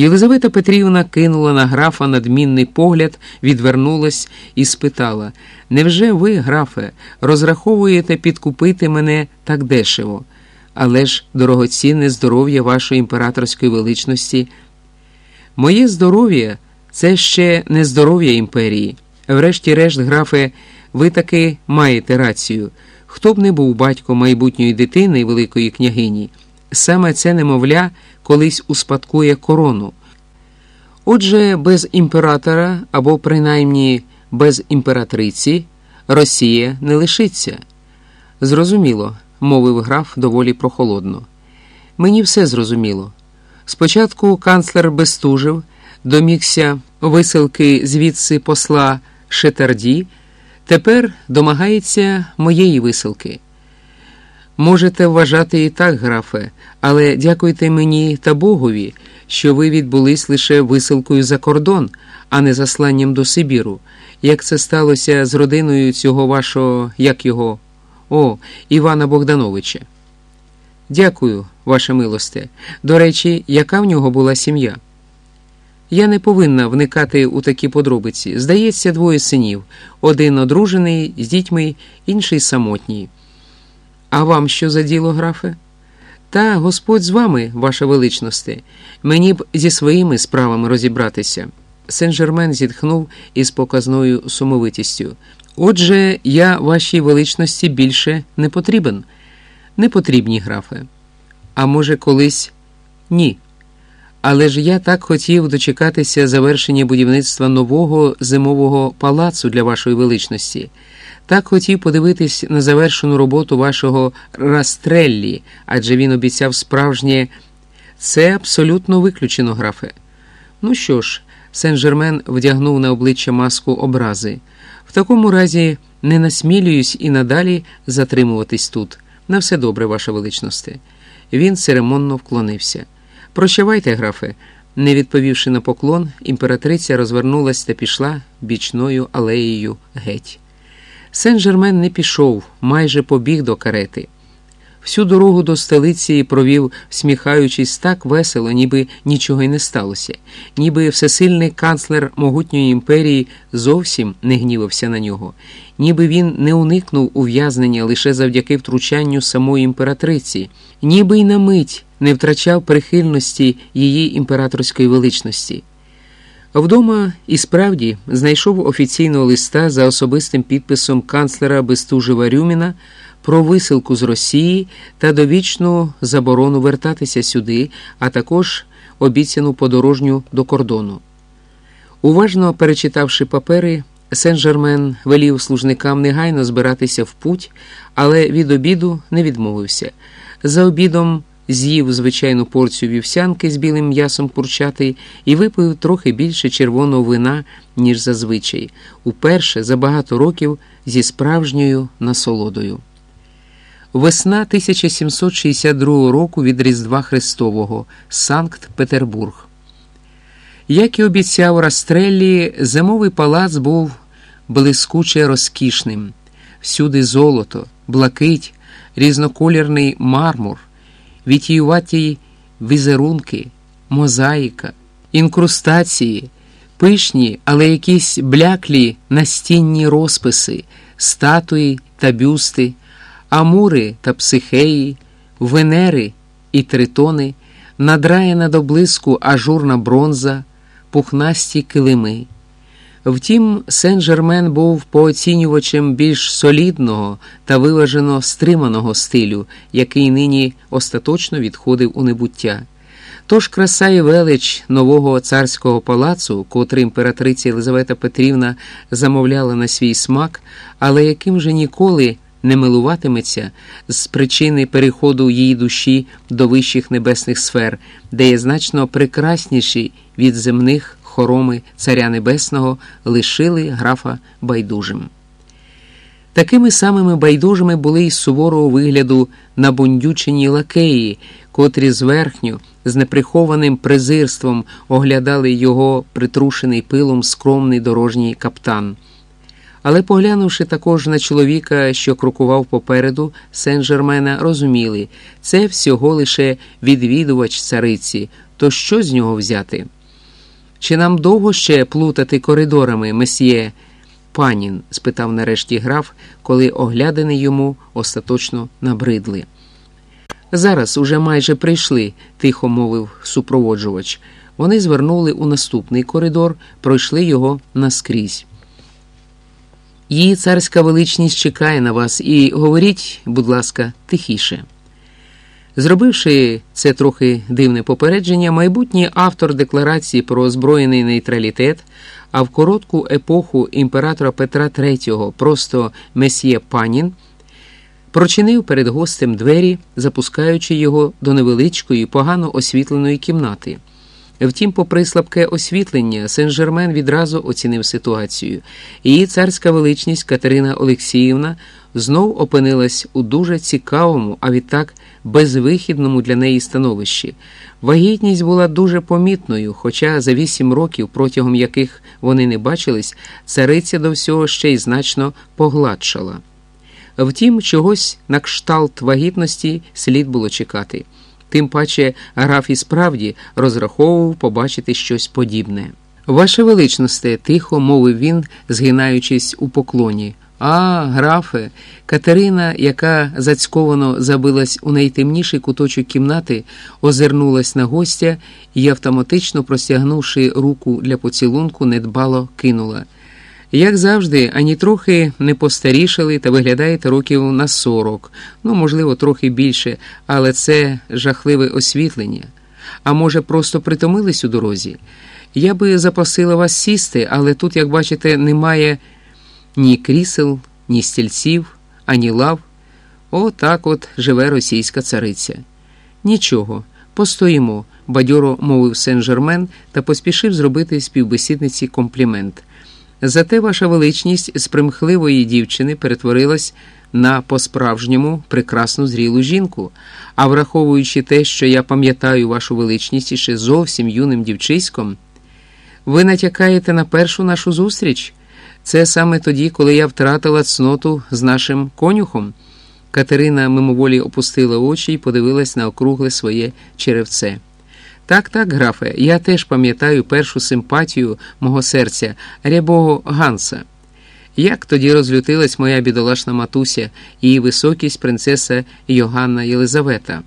Єлизавета Петрівна кинула на графа надмінний погляд, відвернулась і спитала: Невже ви, графе, розраховуєте підкупити мене так дешево? Але ж дорогоцінне здоров'я вашої імператорської величності. Моє здоров'я це ще не здоров'я імперії. Врешті-решт, графе, ви таки маєте рацію. Хто б не був батько майбутньої дитини великої княгині, саме це немовля колись успадкує корону. Отже, без імператора або принаймні без імператриці Росія не лишиться. Зрозуміло, мовив граф доволі прохолодно. Мені все зрозуміло. Спочатку канцлер Бестужев домігся висилки звідси посла Шетарді, тепер домагається моєї висилки. Можете вважати і так, графе, але дякуйте мені та Богові, що ви відбулись лише висилкою за кордон, а не засланням до Сибіру. Як це сталося з родиною цього вашого, як його, о, Івана Богдановича. Дякую, ваше милосте. До речі, яка в нього була сім'я? Я не повинна вникати у такі подробиці. Здається, двоє синів: один одружений з дітьми, інший самотній. А вам що за діло, графе? Та Господь з вами, ваша величносте, мені б зі своїми справами розібратися. Сен-Жермен зітхнув із показною сумовитістю. Отже, я вашій величності більше не потрібен. Не потрібні, графе. А може, колись ні. Але ж я так хотів дочекатися завершення будівництва нового зимового палацу для вашої величності. Так хотів подивитись на завершену роботу вашого Растреллі, адже він обіцяв справжнє це абсолютно виключено, графе. Ну що ж, Сен-Жермен вдягнув на обличчя маску образи. В такому разі не насмілююсь і надалі затримуватись тут. На все добре, ваша величносте. Він церемонно вклонився. Прощавайте, графе. Не відповівши на поклон, імператриця розвернулась та пішла бічною алеєю геть. Сен-Жермен не пішов, майже побіг до карети. Всю дорогу до столиці провів, всміхаючись так весело, ніби нічого й не сталося, ніби всесильний канцлер могутньої імперії зовсім не гнівався на нього, ніби він не уникнув ув'язнення лише завдяки втручанню самої імператриці, ніби й на мить не втрачав прихильності її імператорської величності. Вдома і справді знайшов офіційного листа за особистим підписом канцлера Бестужева Рюміна про висилку з Росії та довічну заборону вертатися сюди, а також обіцяну подорожню до кордону. Уважно перечитавши папери, Сен-Жермен велів служникам негайно збиратися в путь, але від обіду не відмовився. За обідом з'їв звичайну порцію вівсянки з білим м'ясом курчати і випив трохи більше червоного вина, ніж зазвичай, уперше за багато років зі справжньою насолодою. Весна 1762 року від Різдва Христового, Санкт Петербург. Як і обіцяв Растреллі, зимовий палац був блискуче розкішним, всюди золото, блакить, різноколірний мармур, вітіюваті візерунки, мозаїка, інкрустації, пишні, але якісь бляклі настінні розписи, статуї та бюсти амури та психеї, венери і тритони, надраєна до блиску ажурна бронза, пухнасті килими. Втім, Сен-Жермен був пооцінювачем більш солідного та виважено стриманого стилю, який нині остаточно відходив у небуття. Тож краса і велич нового царського палацу, котрий імператриця Єлизавета Петрівна замовляла на свій смак, але яким же ніколи не милуватиметься з причини переходу її душі до вищих небесних сфер, де є значно прекрасніші від земних хороми Царя Небесного, лишили графа байдужим. Такими самими байдужими були й суворого вигляду набундючені лакеї, котрі зверхню, з неприхованим презирством оглядали його притрушений пилом скромний дорожній каптан. Але, поглянувши також на чоловіка, що крокував попереду Сен-Жермена, розуміли, це всього лише відвідувач цариці, то що з нього взяти? Чи нам довго ще плутати коридорами, месьє панін? спитав нарешті граф, коли оглядини йому остаточно набридли. Зараз уже майже прийшли, тихо мовив супроводжувач. Вони звернули у наступний коридор, пройшли його наскрізь. Її царська величність чекає на вас і говоріть, будь ласка, тихіше. Зробивши це трохи дивне попередження, майбутній автор декларації про озброєний нейтралітет, а в коротку епоху імператора Петра III просто месьє Панін прочинив перед гостем двері, запускаючи його до невеличкої, погано освітленої кімнати. Втім, попри слабке освітлення, Сен-Жермен відразу оцінив ситуацію. Її царська величність Катерина Олексіївна знов опинилась у дуже цікавому, а відтак безвихідному для неї становищі. Вагітність була дуже помітною, хоча за вісім років, протягом яких вони не бачились, цариця до всього ще й значно погладшала. Втім, чогось на кшталт вагітності слід було чекати. Тим паче граф і справді розраховував побачити щось подібне. Ваше величносте, тихо мовив він, згинаючись у поклоні. А, графе, Катерина, яка зацьковано забилась у найтемніший куточок кімнати, озирнулась на гостя і, автоматично простягнувши руку для поцілунку, недбало кинула. Як завжди, ані трохи не постарішали та виглядаєте років на сорок, ну, можливо, трохи більше, але це жахливе освітлення. А може, просто притомились у дорозі? Я би запросила вас сісти, але тут, як бачите, немає ні крісел, ні стільців, ані лав. Отак от живе російська цариця. Нічого, постоїмо, бадьоро мовив Сен-Жермен та поспішив зробити співбесідниці комплімент. Зате ваша величність з примхливої дівчини перетворилась на по-справжньому прекрасну зрілу жінку. А враховуючи те, що я пам'ятаю вашу величність іще зовсім юним дівчиськом, ви натякаєте на першу нашу зустріч. Це саме тоді, коли я втратила цноту з нашим конюхом. Катерина мимоволі опустила очі і подивилась на округле своє черевце. Так, так, графе, я теж пам'ятаю першу симпатію мого серця, рябого Ганса. Як тоді розлютилась моя бідолашна матуся, її високість принцеса Йоганна Єлизавета.